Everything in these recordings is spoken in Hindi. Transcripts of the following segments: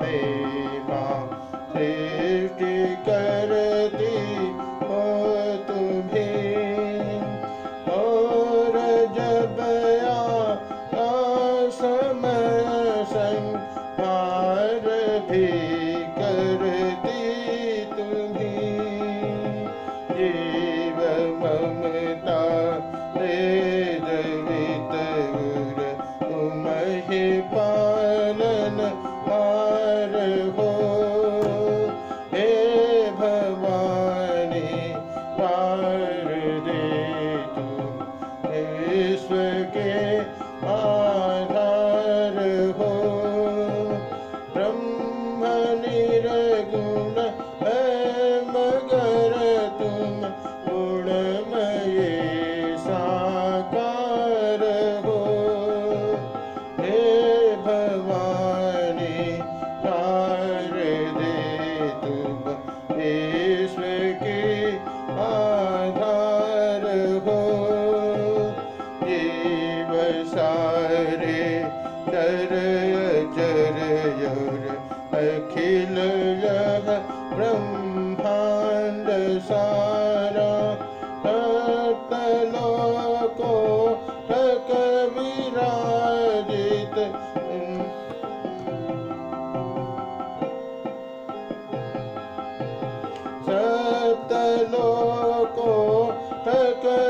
मेरा सृष्टि कर दी हो तुम्हें। और जब आ समय संहार भी कर दी तुम्हें। जीव ममता वेद वितर तुम पालन Oh. को ठक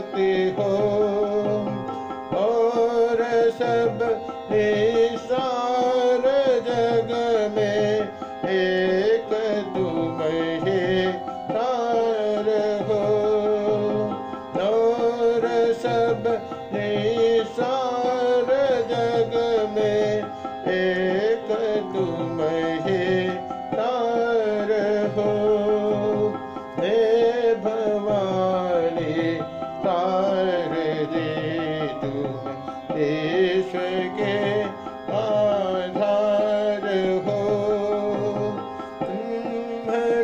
करते हो और सब ले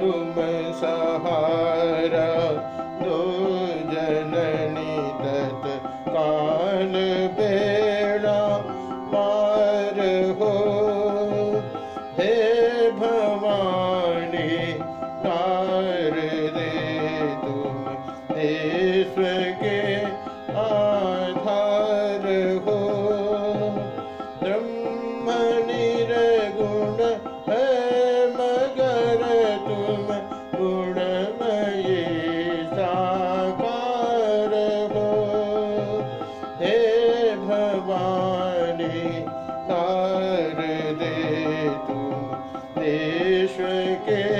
तुम सहारा दो जननी तत् कान बेड़ा पार हो। हे भवानी का तार दे तुम विश्व के